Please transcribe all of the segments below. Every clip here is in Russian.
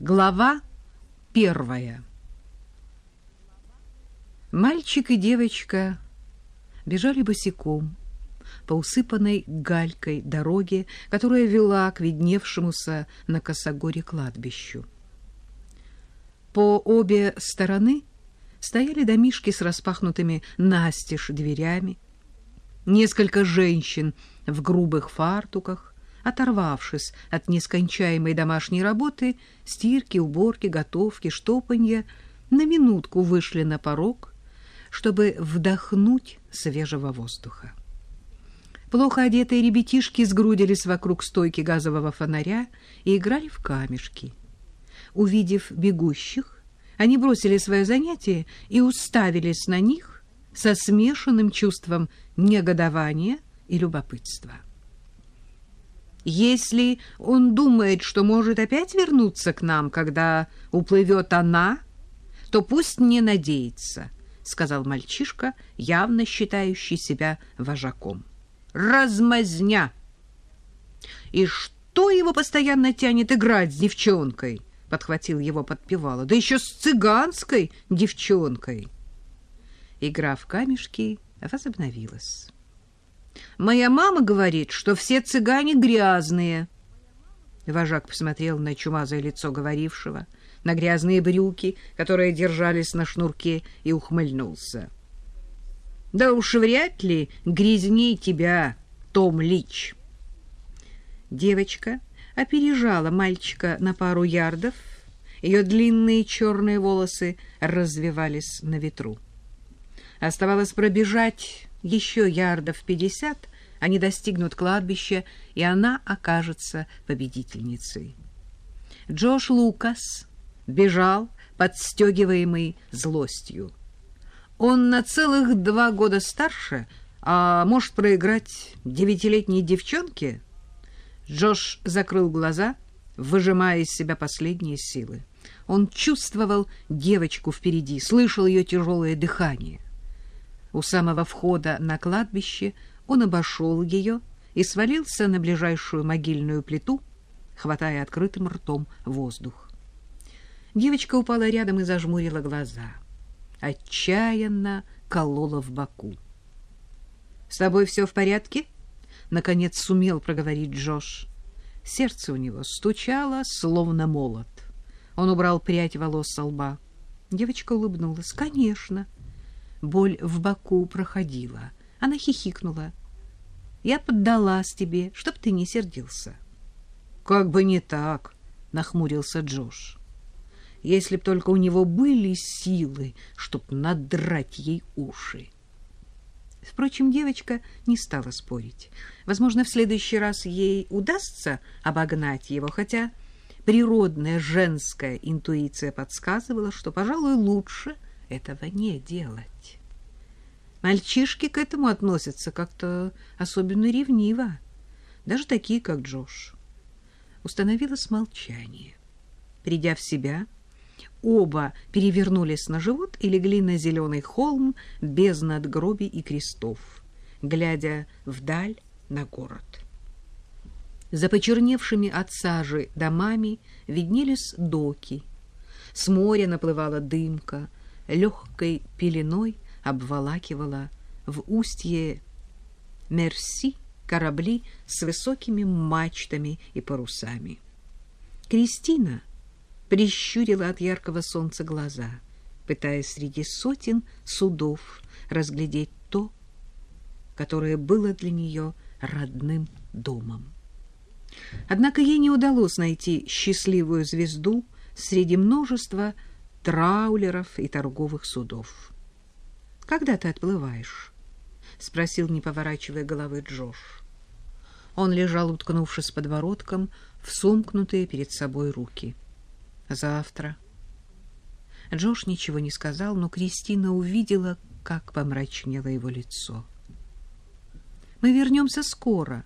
Глава первая. Мальчик и девочка бежали босиком по усыпанной галькой дороге, которая вела к видневшемуся на косогоре кладбищу. По обе стороны стояли домишки с распахнутыми настежь дверями. Несколько женщин в грубых фартуках оторвавшись от нескончаемой домашней работы, стирки, уборки, готовки, штопанья, на минутку вышли на порог, чтобы вдохнуть свежего воздуха. Плохо одетые ребятишки сгрудились вокруг стойки газового фонаря и играли в камешки. Увидев бегущих, они бросили свое занятие и уставились на них со смешанным чувством негодования и любопытства. Если он думает, что может опять вернуться к нам, когда уплывет она, то пусть не надеется, — сказал мальчишка, явно считающий себя вожаком. Размазня! И что его постоянно тянет играть с девчонкой? — подхватил его подпевала. Да еще с цыганской девчонкой. Игра в камешки возобновилась. Моя мама говорит, что все цыгане грязные. Вожак посмотрел на чумазое лицо говорившего, на грязные брюки, которые держались на шнурке, и ухмыльнулся. Да уж вряд ли грязней тебя, Том Лич. Девочка опережала мальчика на пару ярдов, ее длинные черные волосы развивались на ветру. Оставалось пробежать еще ярдов пятьдесят, они достигнут кладбища, и она окажется победительницей. Джош Лукас бежал, подстегиваемый злостью. Он на целых два года старше, а может проиграть девятилетней девчонке? Джош закрыл глаза, выжимая из себя последние силы. Он чувствовал девочку впереди, слышал ее тяжелое дыхание. У самого входа на кладбище он обошел ее и свалился на ближайшую могильную плиту, хватая открытым ртом воздух. Девочка упала рядом и зажмурила глаза. Отчаянно колола в боку. — С тобой все в порядке? — наконец сумел проговорить Джош. Сердце у него стучало, словно молот. Он убрал прядь волос со лба. Девочка улыбнулась. — Конечно. — Боль в боку проходила. Она хихикнула. Я поддалась тебе, чтоб ты не сердился. Как бы не так, нахмурился Джош. Если б только у него были силы, чтоб надрать ей уши. Впрочем, девочка не стала спорить. Возможно, в следующий раз ей удастся обогнать его, хотя природная женская интуиция подсказывала, что, пожалуй, лучше — этого не делать. Мальчишки к этому относятся как-то особенно ревниво, даже такие, как Джош. Установилось молчание. Придя в себя, оба перевернулись на живот и легли на зеленый холм без надгробий и крестов, глядя вдаль на город. За почерневшими от сажи домами виднелись доки. С моря наплывала дымка — легкой пеленой обволакивала в устье Мерси корабли с высокими мачтами и парусами. Кристина прищурила от яркого солнца глаза, пытаясь среди сотен судов разглядеть то, которое было для нее родным домом. Однако ей не удалось найти счастливую звезду среди множества траулеров и торговых судов. «Когда ты отплываешь?» — спросил, не поворачивая головы Джош. Он лежал, уткнувшись подбородком, в сомкнутые перед собой руки. «Завтра». Джош ничего не сказал, но Кристина увидела, как помрачнело его лицо. «Мы вернемся скоро,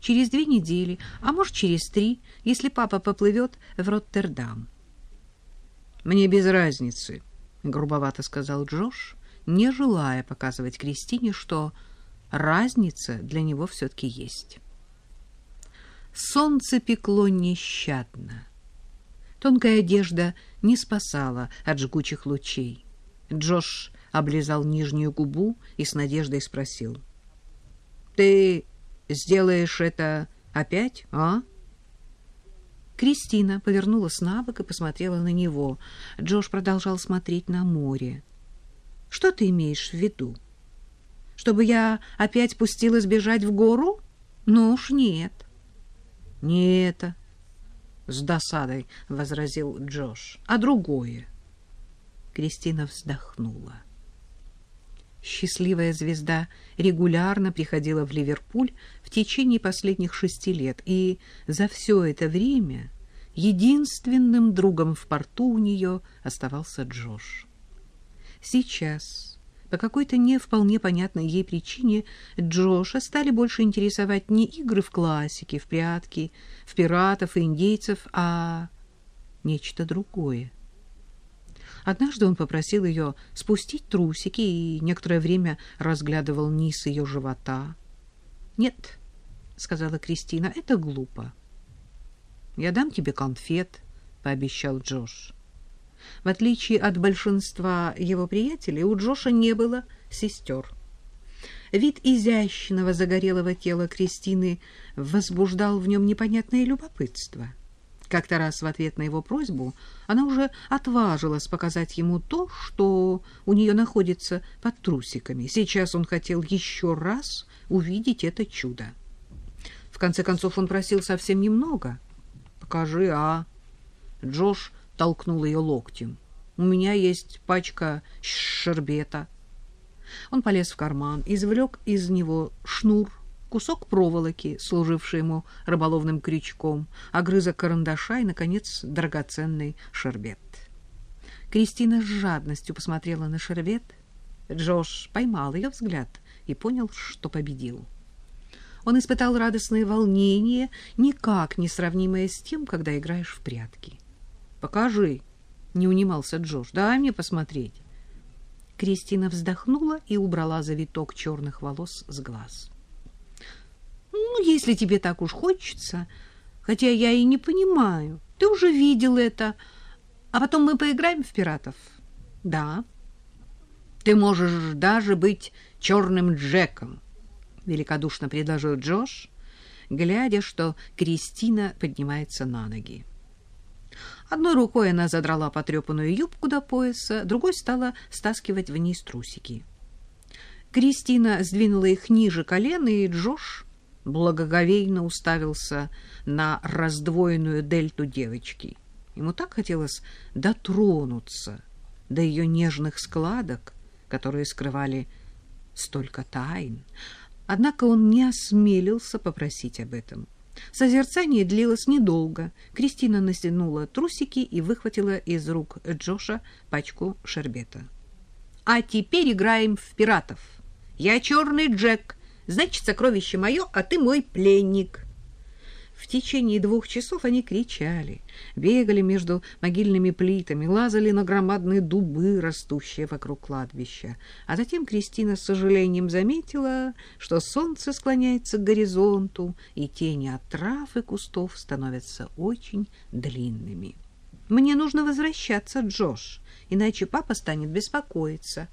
через две недели, а может, через три, если папа поплывет в Роттердам». Мне без разницы, грубовато сказал Джош, не желая показывать Кристине, что разница для него все-таки есть. Солнце пекло нещадно. Тонкая одежда не спасала от жгучих лучей. Джош облизал нижнюю губу и с надеждой спросил. — Ты сделаешь это опять, а? Кристина повернулась на бок и посмотрела на него. Джош продолжал смотреть на море. — Что ты имеешь в виду? Чтобы я опять пустилась бежать в гору? Ну уж нет. — Не это, — с досадой возразил Джош, — а другое. Кристина вздохнула. Счастливая звезда регулярно приходила в Ливерпуль в течение последних шести лет, и за все это время единственным другом в порту у нее оставался Джош. Сейчас, по какой-то не вполне понятной ей причине, Джоша стали больше интересовать не игры в классики, в прятки, в пиратов и индейцев, а нечто другое. Однажды он попросил ее спустить трусики и некоторое время разглядывал низ ее живота. «Нет», — сказала Кристина, — «это глупо». «Я дам тебе конфет», — пообещал Джош. В отличие от большинства его приятелей, у Джоша не было сестер. Вид изящного загорелого тела Кристины возбуждал в нем непонятное любопытство — как-то раз в ответ на его просьбу она уже отважилась показать ему то, что у нее находится под трусиками. Сейчас он хотел еще раз увидеть это чудо. В конце концов он просил совсем немного. «Покажи, а?» Джош толкнул ее локтем. «У меня есть пачка шербета». Он полез в карман, извлек из него шнур, кусок проволоки, служивший ему рыболовным крючком, огрызок карандаша и, наконец, драгоценный шербет. Кристина с жадностью посмотрела на шербет. Джош поймал ее взгляд и понял, что победил. Он испытал радостное волнение, никак не сравнимое с тем, когда играешь в прятки. «Покажи», — не унимался Джош, — «дай мне посмотреть». Кристина вздохнула и убрала завиток черных волос с глаз. Ну, если тебе так уж хочется, хотя я и не понимаю. Ты уже видел это. А потом мы поиграем в пиратов. Да. Ты можешь даже быть черным Джеком, великодушно предложил Джош, глядя, что Кристина поднимается на ноги. Одной рукой она задрала потрепанную юбку до пояса, другой стала стаскивать вниз трусики. Кристина сдвинула их ниже колена, и Джош благоговейно уставился на раздвоенную дельту девочки. Ему так хотелось дотронуться до ее нежных складок, которые скрывали столько тайн. Однако он не осмелился попросить об этом. Созерцание длилось недолго. Кристина настянула трусики и выхватила из рук Джоша пачку шербета. «А теперь играем в пиратов. Я черный Джек, Значит, сокровище мое, а ты мой пленник. В течение двух часов они кричали, бегали между могильными плитами, лазали на громадные дубы, растущие вокруг кладбища. А затем Кристина с сожалением заметила, что солнце склоняется к горизонту, и тени от трав и кустов становятся очень длинными. «Мне нужно возвращаться, Джош, иначе папа станет беспокоиться».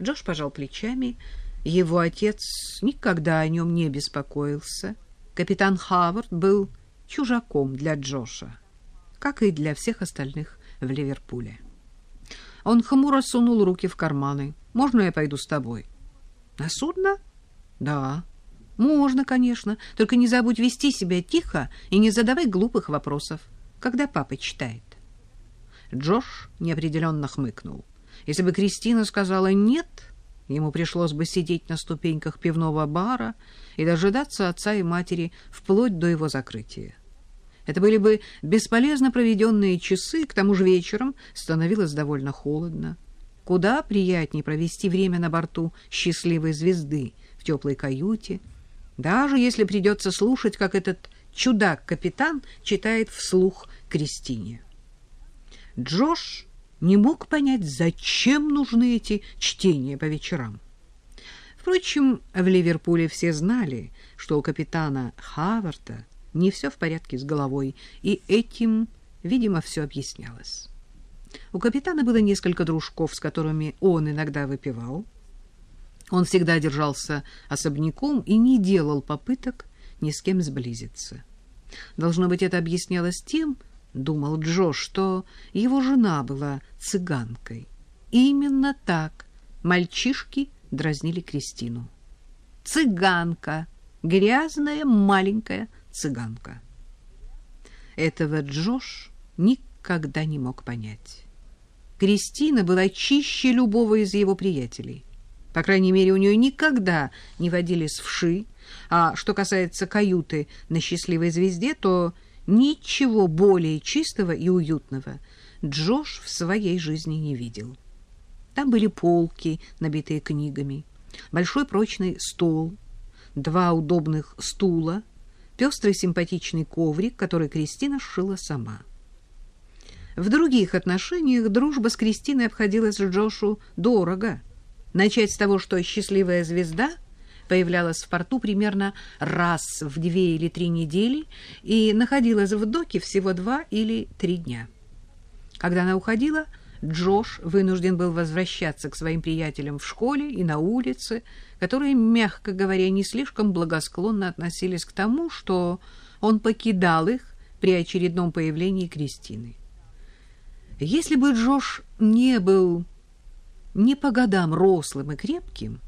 Джош пожал плечами, — его отец никогда о нем не беспокоился. Капитан Хавард был чужаком для Джоша, как и для всех остальных в Ливерпуле. Он хмуро сунул руки в карманы. «Можно я пойду с тобой?» «На судно?» «Да». «Можно, конечно. Только не забудь вести себя тихо и не задавай глупых вопросов, когда папа читает». Джош неопределенно хмыкнул. Если бы Кристина сказала «нет», Ему пришлось бы сидеть на ступеньках пивного бара и дожидаться отца и матери вплоть до его закрытия. Это были бы бесполезно проведенные часы, к тому же вечером становилось довольно холодно. Куда приятнее провести время на борту счастливой звезды в теплой каюте, даже если придется слушать, как этот чудак-капитан читает вслух Кристине. Джош не мог понять, зачем нужны эти чтения по вечерам. Впрочем, в Ливерпуле все знали, что у капитана Хаварта не все в порядке с головой, и этим видимо, все объяснялось. У капитана было несколько дружков, с которыми он иногда выпивал. Он всегда держался особняком и не делал попыток ни с кем сблизиться. Должно быть, это объяснялось тем, думал Джо, что его жена была цыганкой. Именно так мальчишки дразнили Кристину. Цыганка, грязная маленькая цыганка. Этого Джош никогда не мог понять. Кристина была чище любого из его приятелей. По крайней мере, у нее никогда не водились вши, а что касается каюты на счастливой звезде, то ничего более чистого и уютного Джош в своей жизни не видел. Там были полки, набитые книгами, большой прочный стол, два удобных стула, пестрый симпатичный коврик, который Кристина сшила сама. В других отношениях дружба с Кристиной обходилась Джошу дорого. Начать с того, что счастливая звезда появлялась в порту примерно раз в две или три недели и находилась в доке всего два или три дня. Когда она уходила, Джош вынужден был возвращаться к своим приятелям в школе и на улице, которые, мягко говоря, не слишком благосклонно относились к тому, что он покидал их при очередном появлении Кристины. Если бы Джош не был не по годам рослым и крепким,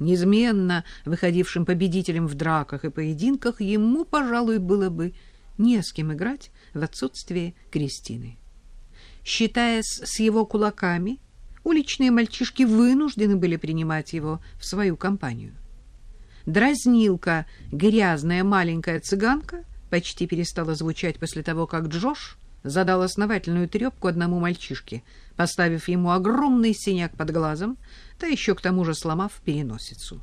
неизменно выходившим победителем в драках и поединках, ему, пожалуй, было бы не с кем играть в отсутствие Кристины. Считаясь с его кулаками, уличные мальчишки вынуждены были принимать его в свою компанию. Дразнилка «грязная маленькая цыганка» почти перестала звучать после того, как Джош задал основательную трепку одному мальчишке, поставив ему огромный синяк под глазом, да еще к тому же сломав переносицу.